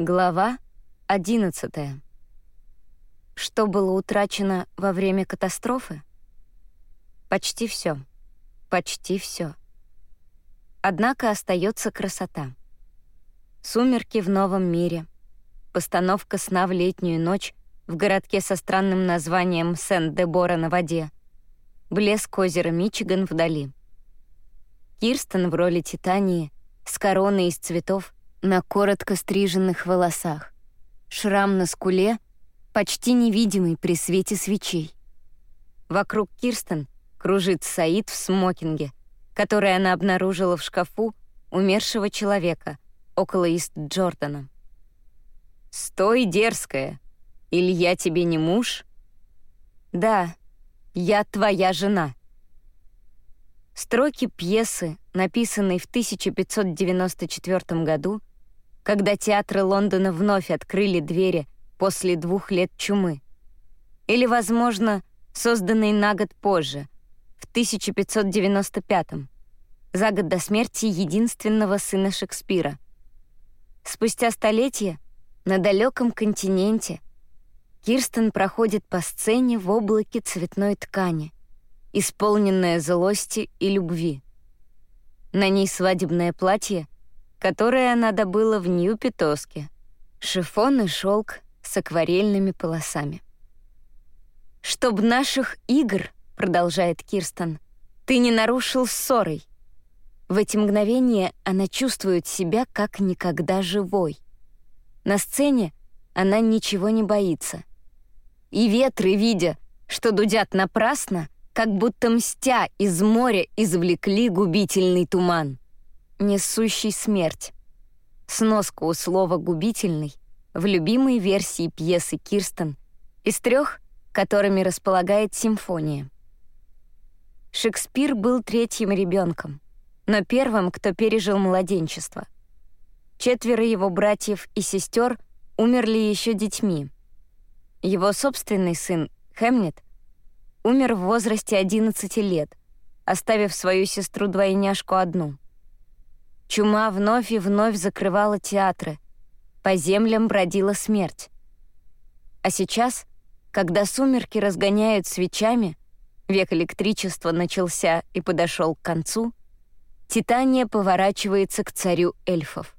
Глава 11. Что было утрачено во время катастрофы? Почти все. Почти все. Однако остается красота. Сумерки в новом мире. Постановка сна в летнюю ночь в городке со странным названием Сент-де-Бора на воде. Блеск озера Мичиган вдали. Кирстен в роли Титании с короной из цветов — на коротко стриженных волосах. Шрам на скуле, почти невидимый при свете свечей. Вокруг Кирстен кружит Саид в смокинге, который она обнаружила в шкафу умершего человека около Ист-Джордана. «Стой, дерзкая! Или я тебе не муж?» «Да, я твоя жена». Строки пьесы, написанной в 1594 году, когда театры Лондона вновь открыли двери после двух лет чумы. Или, возможно, созданный на год позже, в 1595 за год до смерти единственного сына Шекспира. Спустя столетия на далеком континенте Кирстен проходит по сцене в облаке цветной ткани, исполненная злости и любви. На ней свадебное платье — которое она добыла в Нью-Питоске. Шифон и шелк с акварельными полосами. «Чтоб наших игр, — продолжает Кирстен, — ты не нарушил ссорой». В эти мгновения она чувствует себя как никогда живой. На сцене она ничего не боится. И ветры, видя, что дудят напрасно, как будто мстя из моря извлекли губительный туман несущий смерть. Сноску у слова «губительный» в любимой версии пьесы Кирстен из трех, которыми располагает симфония. Шекспир был третьим ребенком, но первым, кто пережил младенчество. Четверо его братьев и сестер умерли еще детьми. Его собственный сын, Хемнет, умер в возрасте 11 лет, оставив свою сестру-двойняшку одну — Чума вновь и вновь закрывала театры. По землям бродила смерть. А сейчас, когда сумерки разгоняют свечами, век электричества начался и подошел к концу, Титания поворачивается к царю эльфов.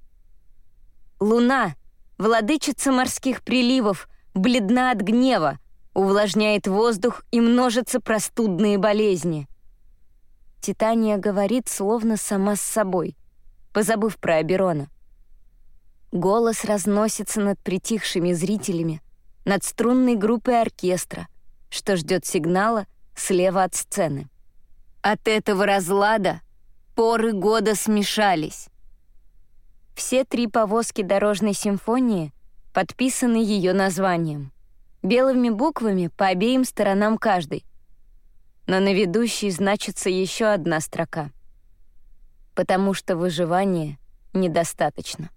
Луна, владычица морских приливов, бледна от гнева, увлажняет воздух и множатся простудные болезни. Титания говорит словно сама с собой позабыв про Аберона. Голос разносится над притихшими зрителями, над струнной группой оркестра, что ждет сигнала слева от сцены. От этого разлада поры года смешались. Все три повозки дорожной симфонии подписаны ее названием. Белыми буквами по обеим сторонам каждой. Но на ведущей значится еще одна строка — потому что выживания недостаточно.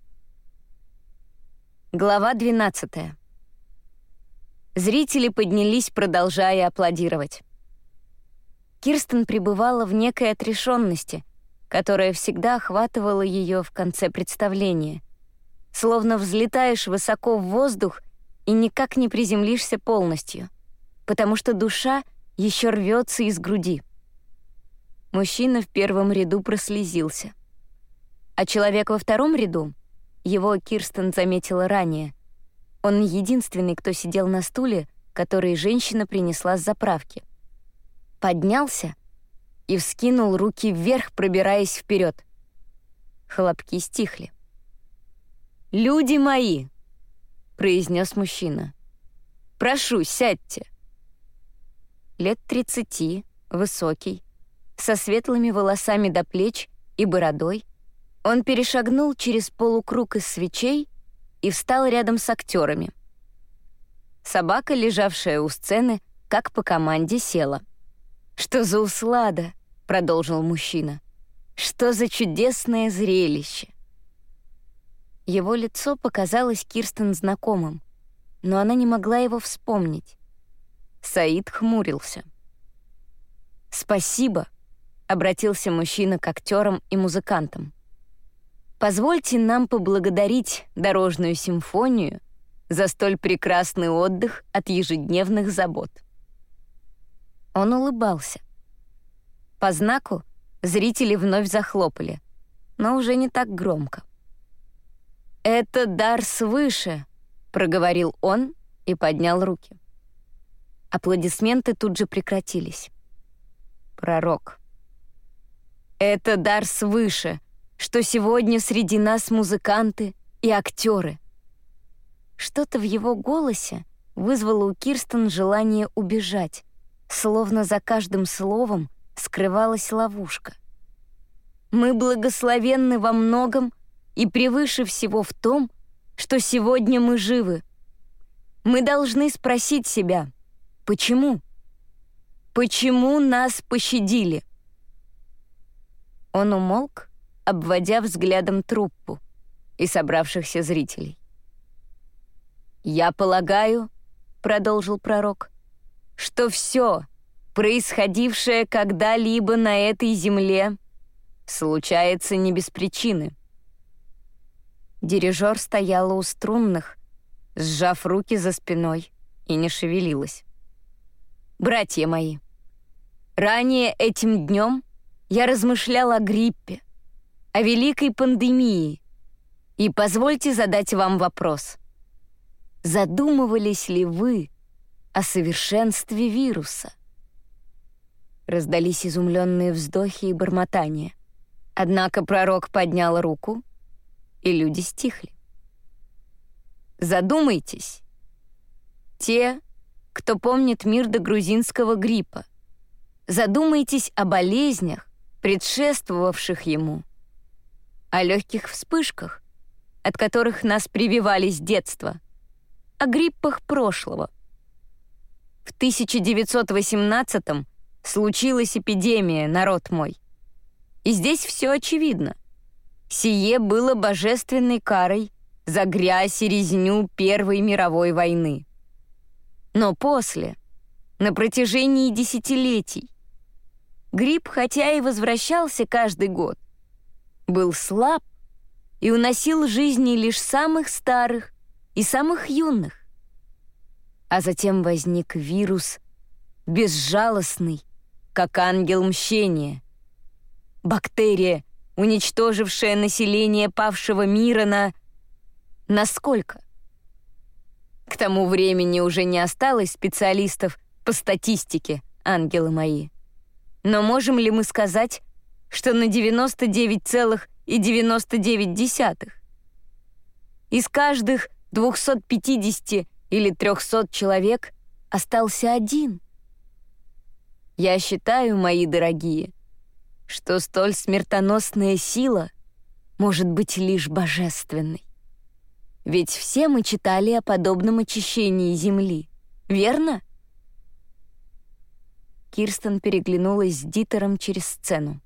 Глава 12. Зрители поднялись, продолжая аплодировать. Кирстен пребывала в некой отрешенности, которая всегда охватывала ее в конце представления. Словно взлетаешь высоко в воздух и никак не приземлишься полностью, потому что душа еще рвется из груди. Мужчина в первом ряду прослезился. А человек во втором ряду, его Кирстен заметила ранее, он единственный, кто сидел на стуле, который женщина принесла с заправки. Поднялся и вскинул руки вверх, пробираясь вперед. Хлопки стихли. «Люди мои!» — произнес мужчина. «Прошу, сядьте». Лет тридцати, высокий, со светлыми волосами до плеч и бородой, он перешагнул через полукруг из свечей и встал рядом с актерами. Собака, лежавшая у сцены, как по команде села. «Что за услада?» — продолжил мужчина. «Что за чудесное зрелище!» Его лицо показалось Кирстен знакомым, но она не могла его вспомнить. Саид хмурился. «Спасибо», — обратился мужчина к актерам и музыкантам. Позвольте нам поблагодарить Дорожную симфонию за столь прекрасный отдых от ежедневных забот. Он улыбался. По знаку зрители вновь захлопали, но уже не так громко. «Это дар свыше», — проговорил он и поднял руки. Аплодисменты тут же прекратились. Пророк. «Это дар свыше», что сегодня среди нас музыканты и актеры. Что-то в его голосе вызвало у Кирстен желание убежать, словно за каждым словом скрывалась ловушка. Мы благословенны во многом и превыше всего в том, что сегодня мы живы. Мы должны спросить себя, почему? Почему нас пощадили? Он умолк, обводя взглядом труппу и собравшихся зрителей. «Я полагаю», — продолжил пророк, «что все, происходившее когда-либо на этой земле, случается не без причины». Дирижер стояла у струнных, сжав руки за спиной, и не шевелилась. «Братья мои, ранее этим днем я размышлял о гриппе, о великой пандемии. И позвольте задать вам вопрос. Задумывались ли вы о совершенстве вируса? Раздались изумленные вздохи и бормотания. Однако пророк поднял руку, и люди стихли. Задумайтесь. Те, кто помнит мир до грузинского гриппа. Задумайтесь о болезнях, предшествовавших ему — о легких вспышках, от которых нас прививали с детства, о гриппах прошлого. В 1918-м случилась эпидемия, народ мой. И здесь все очевидно. Сие было божественной карой за грязь и резню Первой мировой войны. Но после, на протяжении десятилетий, грипп хотя и возвращался каждый год, был слаб и уносил жизни лишь самых старых и самых юных. А затем возник вирус, безжалостный, как ангел мщения. Бактерия, уничтожившая население павшего мира на... Насколько? К тому времени уже не осталось специалистов по статистике, ангелы мои. Но можем ли мы сказать, что на 99,99. Из каждых 250 или 300 человек остался один. Я считаю, мои дорогие, что столь смертоносная сила может быть лишь божественной. Ведь все мы читали о подобном очищении Земли, верно? Кирстен переглянулась с Дитером через сцену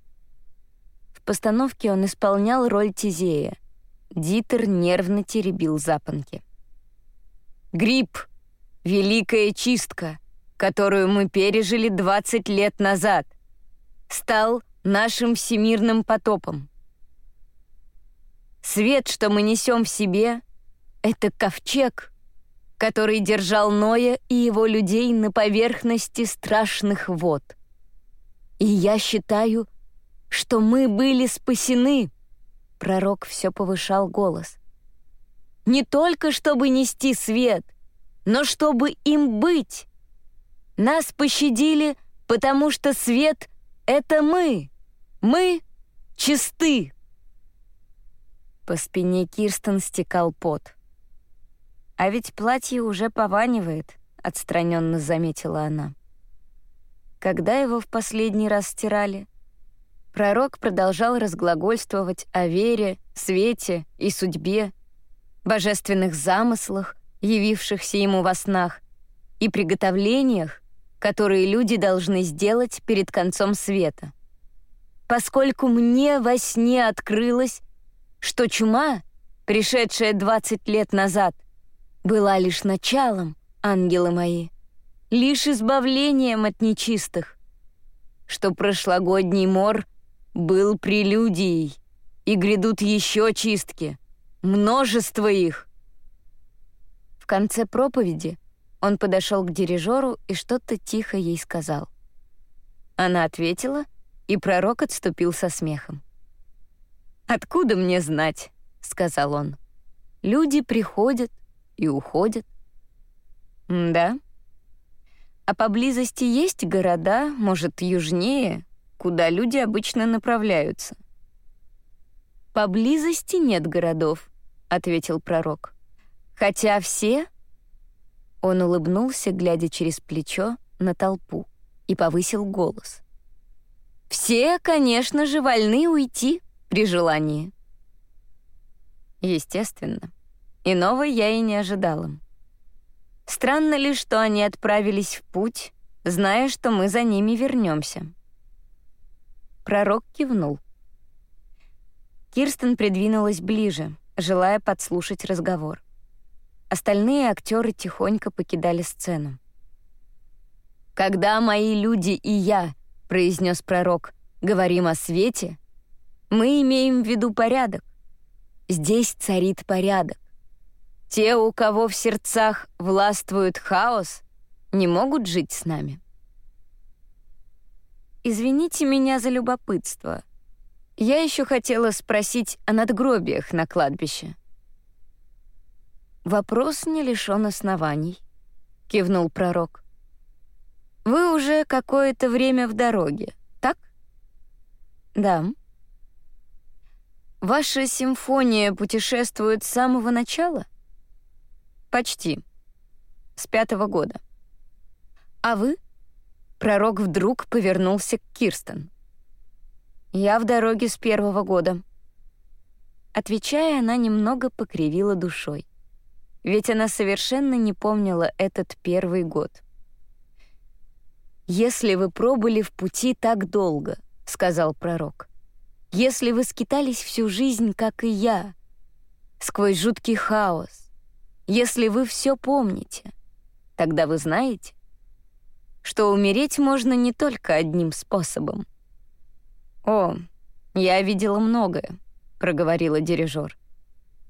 постановке он исполнял роль Тизея. Дитер нервно теребил запонки. «Грипп! Великая чистка, которую мы пережили 20 лет назад, стал нашим всемирным потопом. Свет, что мы несем в себе, — это ковчег, который держал Ноя и его людей на поверхности страшных вод. И я считаю, что мы были спасены. Пророк все повышал голос. Не только чтобы нести свет, но чтобы им быть. Нас пощадили, потому что свет — это мы. Мы чисты. По спине Кирстен стекал пот. «А ведь платье уже пованивает», — отстраненно заметила она. «Когда его в последний раз стирали?» Пророк продолжал разглагольствовать о вере, свете и судьбе, божественных замыслах, явившихся ему во снах, и приготовлениях, которые люди должны сделать перед концом света. Поскольку мне во сне открылось, что чума, пришедшая 20 лет назад, была лишь началом, ангелы мои, лишь избавлением от нечистых, что прошлогодний мор — был прелюдией, И грядут еще чистки. Множество их. В конце проповеди он подошел к дирижеру и что-то тихо ей сказал. Она ответила, и пророк отступил со смехом. «Откуда мне знать?» — сказал он. «Люди приходят и уходят». «Да? А поблизости есть города, может, южнее, куда люди обычно направляются?» «Поблизости нет городов», — ответил пророк. «Хотя все...» Он улыбнулся, глядя через плечо на толпу, и повысил голос. «Все, конечно же, вольны уйти при желании». Естественно. Иного я и не ожидала. Странно ли, что они отправились в путь, зная, что мы за ними вернемся. Пророк кивнул. Кирстен придвинулась ближе, желая подслушать разговор. Остальные актеры тихонько покидали сцену. «Когда мои люди и я», — произнес пророк, — «говорим о свете, мы имеем в виду порядок. Здесь царит порядок. Те, у кого в сердцах властвует хаос, не могут жить с нами. Извините меня за любопытство. Я еще хотела спросить о надгробиях на кладбище. Вопрос не лишен оснований, кивнул пророк. Вы уже какое-то время в дороге, так? Да. Ваша симфония путешествует с самого начала? Почти. С пятого года. А вы? Пророк вдруг повернулся к Кирстен. Я в дороге с первого года. Отвечая, она немного покривила душой. Ведь она совершенно не помнила этот первый год. «Если вы пробыли в пути так долго», — сказал пророк, «если вы скитались всю жизнь, как и я, сквозь жуткий хаос, если вы все помните, тогда вы знаете, что умереть можно не только одним способом». «О, я видела многое», — проговорила дирижер.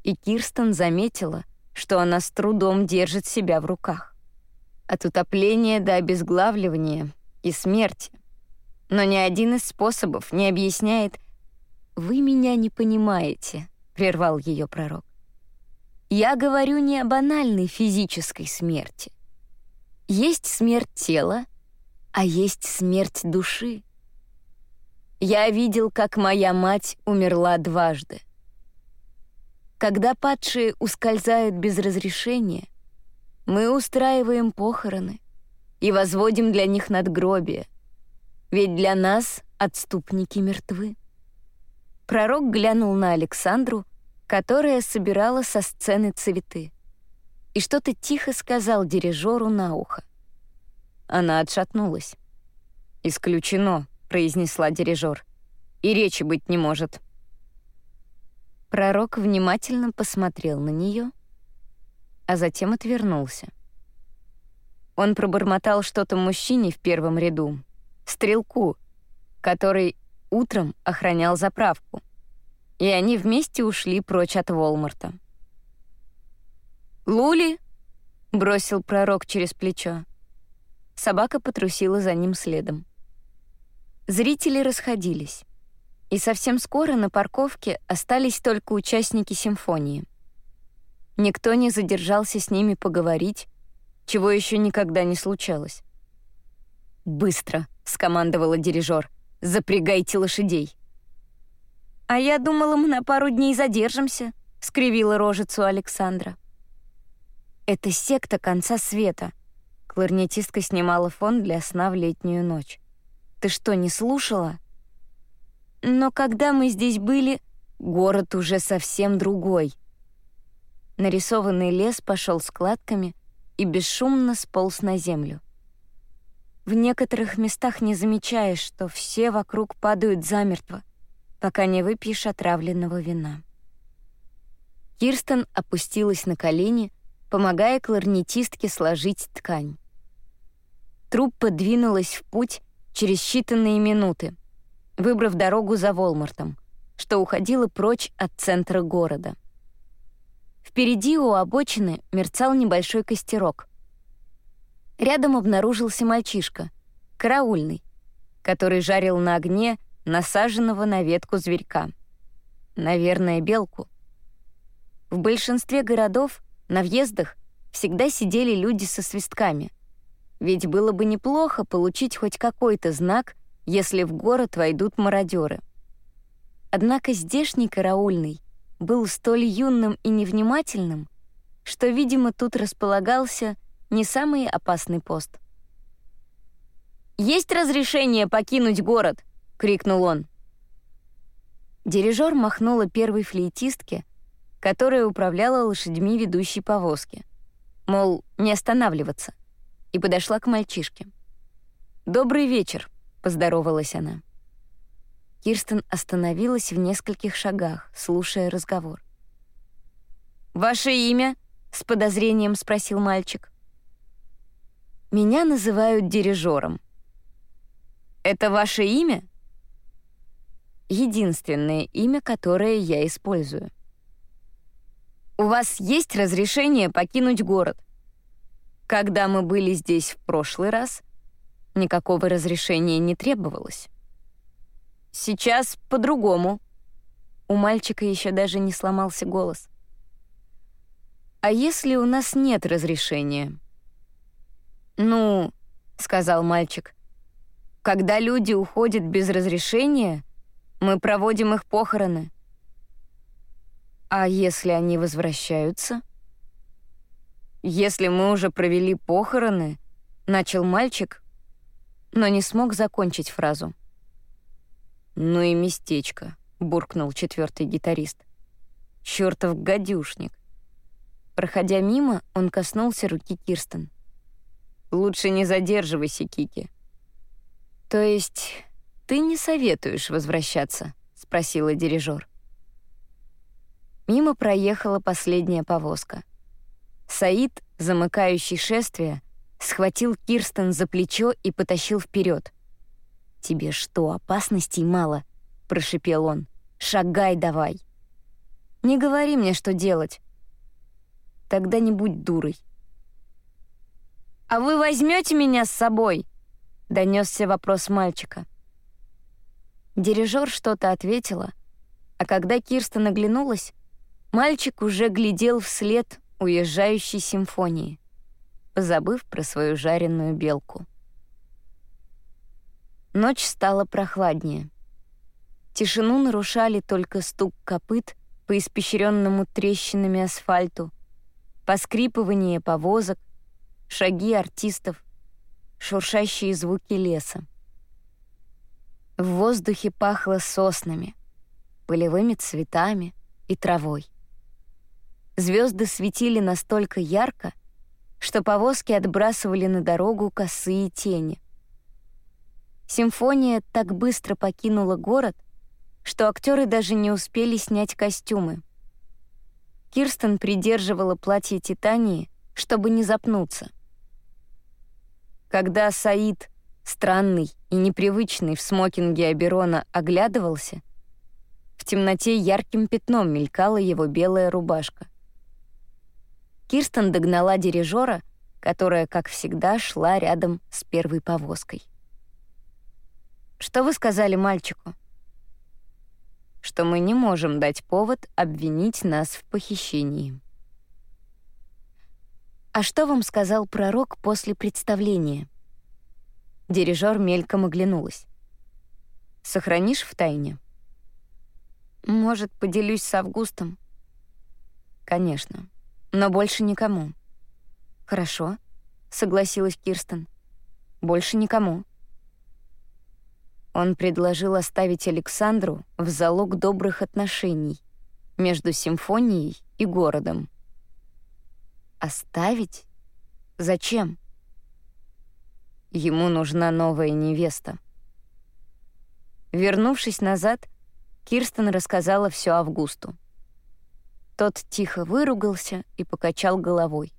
И Кирстен заметила, что она с трудом держит себя в руках от утопления до обезглавливания и смерти. Но ни один из способов не объясняет «Вы меня не понимаете», — прервал ее пророк. «Я говорю не о банальной физической смерти. Есть смерть тела, а есть смерть души. Я видел, как моя мать умерла дважды. Когда падшие ускользают без разрешения — мы устраиваем похороны и возводим для них надгробие, ведь для нас отступники мертвы. Пророк глянул на Александру, которая собирала со сцены цветы, и что-то тихо сказал дирижеру на ухо. Она отшатнулась. «Исключено», — произнесла дирижер. «И речи быть не может». Пророк внимательно посмотрел на нее а затем отвернулся. Он пробормотал что-то мужчине в первом ряду, стрелку, который утром охранял заправку, и они вместе ушли прочь от Волмарта. «Лули!» — бросил пророк через плечо. Собака потрусила за ним следом. Зрители расходились, и совсем скоро на парковке остались только участники симфонии — Никто не задержался с ними поговорить, чего еще никогда не случалось. «Быстро!» — скомандовала дирижер. «Запрягайте лошадей!» «А я думала, мы на пару дней задержимся», — скривила рожицу Александра. «Это секта конца света», — кларнетистка снимала фон для сна в летнюю ночь. «Ты что, не слушала?» «Но когда мы здесь были, город уже совсем другой», Нарисованный лес пошел складками и бесшумно сполз на землю. В некоторых местах не замечаешь, что все вокруг падают замертво, пока не выпьешь отравленного вина. Кирстен опустилась на колени, помогая кларнетистке сложить ткань. Труппа двинулась в путь через считанные минуты, выбрав дорогу за Волмартом, что уходила прочь от центра города. Впереди у обочины мерцал небольшой костерок. Рядом обнаружился мальчишка, караульный, который жарил на огне насаженного на ветку зверька. Наверное, белку. В большинстве городов на въездах всегда сидели люди со свистками. Ведь было бы неплохо получить хоть какой-то знак, если в город войдут мародеры. Однако здешний караульный был столь юным и невнимательным, что, видимо, тут располагался не самый опасный пост. «Есть разрешение покинуть город?» — крикнул он. Дирижер махнула первой флейтистке, которая управляла лошадьми ведущей повозки. Мол, не останавливаться. И подошла к мальчишке. «Добрый вечер», — поздоровалась она. Кирстен остановилась в нескольких шагах, слушая разговор. «Ваше имя?» — с подозрением спросил мальчик. «Меня называют дирижером». «Это ваше имя?» «Единственное имя, которое я использую». «У вас есть разрешение покинуть город?» «Когда мы были здесь в прошлый раз, никакого разрешения не требовалось». Сейчас по-другому». У мальчика еще даже не сломался голос. «А если у нас нет разрешения?» «Ну», — сказал мальчик, — «когда люди уходят без разрешения, мы проводим их похороны». «А если они возвращаются?» «Если мы уже провели похороны», — начал мальчик, но не смог закончить фразу. «Ну и местечко», — буркнул четвертый гитарист. «Чёртов гадюшник». Проходя мимо, он коснулся руки Кирстен. «Лучше не задерживайся, Кики». «То есть ты не советуешь возвращаться?» — спросила дирижер. Мимо проехала последняя повозка. Саид, замыкающий шествие, схватил Кирстен за плечо и потащил вперед. «Тебе что, опасностей мало?» — прошипел он. «Шагай давай!» «Не говори мне, что делать!» «Тогда не будь дурой!» «А вы возьмете меня с собой?» — донесся вопрос мальчика. Дирижер что-то ответила, а когда Кирста оглянулась, мальчик уже глядел вслед уезжающей симфонии, позабыв про свою жареную белку. Ночь стала прохладнее. Тишину нарушали только стук копыт по испещренному трещинами асфальту, поскрипывание повозок, шаги артистов, шуршащие звуки леса. В воздухе пахло соснами, полевыми цветами и травой. Звезды светили настолько ярко, что повозки отбрасывали на дорогу косые тени. Симфония так быстро покинула город, что актеры даже не успели снять костюмы. Кирстен придерживала платье Титании, чтобы не запнуться. Когда Саид, странный и непривычный в смокинге Аберона, оглядывался, в темноте ярким пятном мелькала его белая рубашка. Кирстен догнала дирижера, которая, как всегда, шла рядом с первой повозкой. Что вы сказали мальчику? Что мы не можем дать повод обвинить нас в похищении. А что вам сказал пророк после представления? Дирижер мельком оглянулась. Сохранишь в тайне? Может, поделюсь с Августом? Конечно, но больше никому. Хорошо, согласилась Кирстен. Больше никому. Он предложил оставить Александру в залог добрых отношений между симфонией и городом. Оставить? Зачем? Ему нужна новая невеста. Вернувшись назад, Кирстен рассказала все Августу. Тот тихо выругался и покачал головой.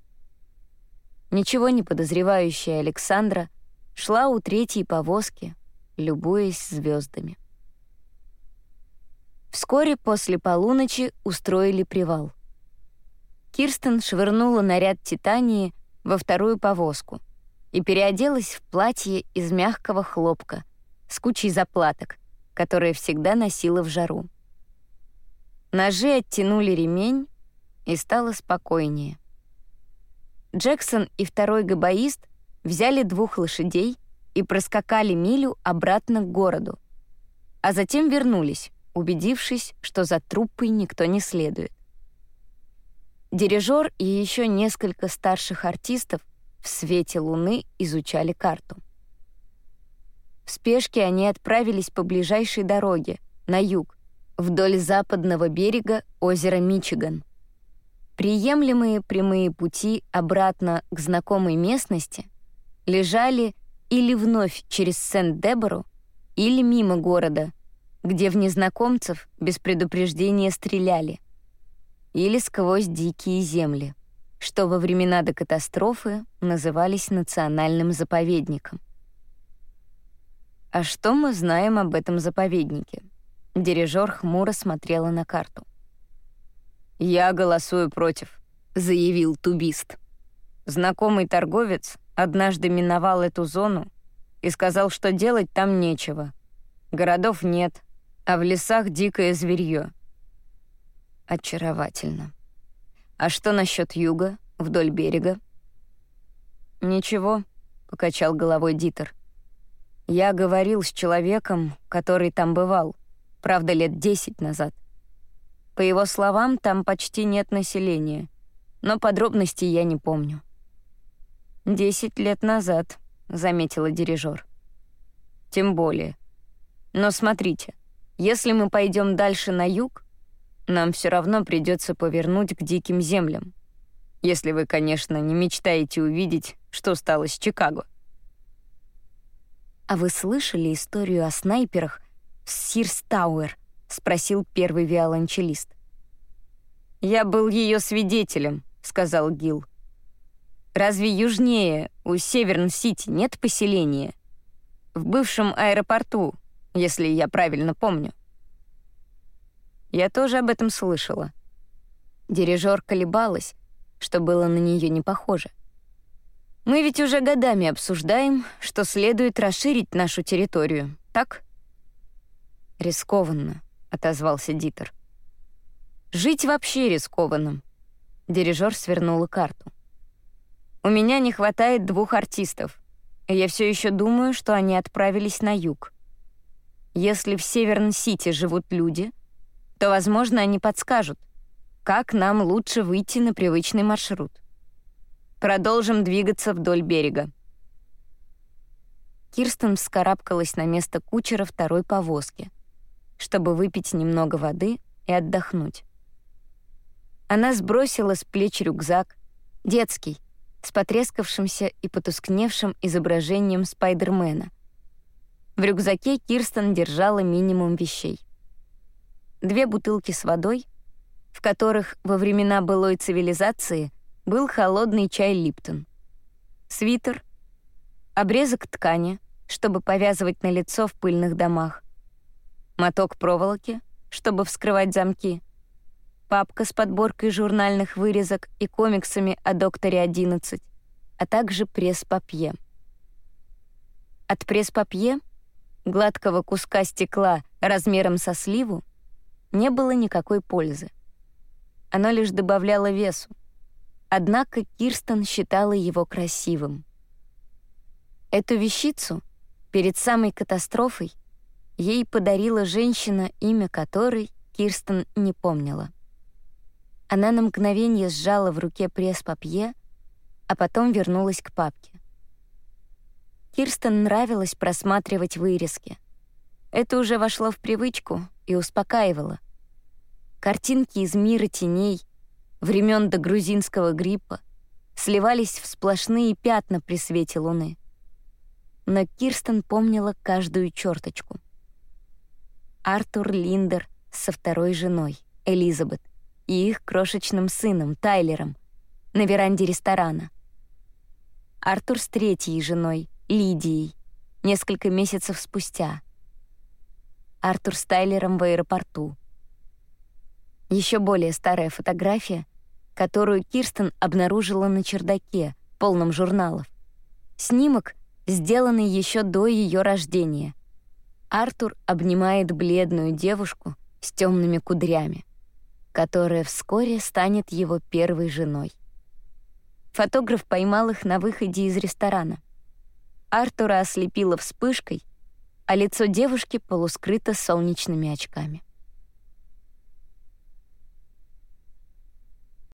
Ничего не подозревающая Александра шла у третьей повозки, любуясь звездами. Вскоре после полуночи устроили привал. Кирстен швырнула наряд Титании во вторую повозку и переоделась в платье из мягкого хлопка с кучей заплаток, которые всегда носила в жару. Ножи оттянули ремень, и стало спокойнее. Джексон и второй габаист взяли двух лошадей и проскакали милю обратно к городу, а затем вернулись, убедившись, что за труппой никто не следует. Дирижер и еще несколько старших артистов в свете луны изучали карту. В спешке они отправились по ближайшей дороге, на юг, вдоль западного берега озера Мичиган. Приемлемые прямые пути обратно к знакомой местности лежали или вновь через Сент-Дебору, или мимо города, где в незнакомцев без предупреждения стреляли, или сквозь дикие земли, что во времена до катастрофы назывались национальным заповедником. А что мы знаем об этом заповеднике? Дирижер хмуро смотрела на карту. «Я голосую против», — заявил тубист. Знакомый торговец однажды миновал эту зону и сказал, что делать там нечего. Городов нет, а в лесах дикое зверье. Очаровательно. А что насчет юга, вдоль берега? Ничего, покачал головой Дитер. Я говорил с человеком, который там бывал, правда, лет десять назад. По его словам, там почти нет населения, но подробностей я не помню. «Десять лет назад», — заметила дирижер. «Тем более. Но смотрите, если мы пойдем дальше на юг, нам все равно придется повернуть к диким землям. Если вы, конечно, не мечтаете увидеть, что стало с Чикаго». «А вы слышали историю о снайперах в Сирстауэр?» — спросил первый виолончелист. «Я был ее свидетелем», — сказал Гил. «Разве южнее, у Северн-Сити, нет поселения? В бывшем аэропорту, если я правильно помню». Я тоже об этом слышала. Дирижер колебалась, что было на нее не похоже. Мы ведь уже годами обсуждаем, что следует расширить нашу территорию, так? Рискованно, отозвался Дитер. Жить вообще рискованно. Дирижер свернула карту. У меня не хватает двух артистов, и я все еще думаю, что они отправились на юг. Если в Северн-Сити живут люди, то, возможно, они подскажут, как нам лучше выйти на привычный маршрут. Продолжим двигаться вдоль берега. Кирстен вскарабкалась на место кучера второй повозки, чтобы выпить немного воды и отдохнуть. Она сбросила с плеч рюкзак, детский, с потрескавшимся и потускневшим изображением Спайдермена. В рюкзаке Кирстен держала минимум вещей. Две бутылки с водой, в которых во времена былой цивилизации был холодный чай Липтон. Свитер, обрезок ткани, чтобы повязывать на лицо в пыльных домах, моток проволоки, чтобы вскрывать замки, папка с подборкой журнальных вырезок и комиксами о докторе 11, а также пресс-папье. От пресс-папье, гладкого куска стекла размером со сливу, не было никакой пользы. Оно лишь добавляло весу. Однако Кирстен считала его красивым. Эту вещицу перед самой катастрофой ей подарила женщина, имя которой Кирстен не помнила. Она на мгновение сжала в руке пресс-папье, а потом вернулась к папке. Кирстен нравилось просматривать вырезки. Это уже вошло в привычку и успокаивало. Картинки из мира теней — времен до грузинского гриппа, сливались в сплошные пятна при свете луны. Но Кирстен помнила каждую черточку. Артур Линдер со второй женой, Элизабет, и их крошечным сыном, Тайлером, на веранде ресторана. Артур с третьей женой, Лидией, несколько месяцев спустя. Артур с Тайлером в аэропорту, Еще более старая фотография, которую Кирстен обнаружила на чердаке, полном журналов. Снимок, сделанный еще до ее рождения. Артур обнимает бледную девушку с темными кудрями, которая вскоре станет его первой женой. Фотограф поймал их на выходе из ресторана. Артура ослепило вспышкой, а лицо девушки полускрыто солнечными очками.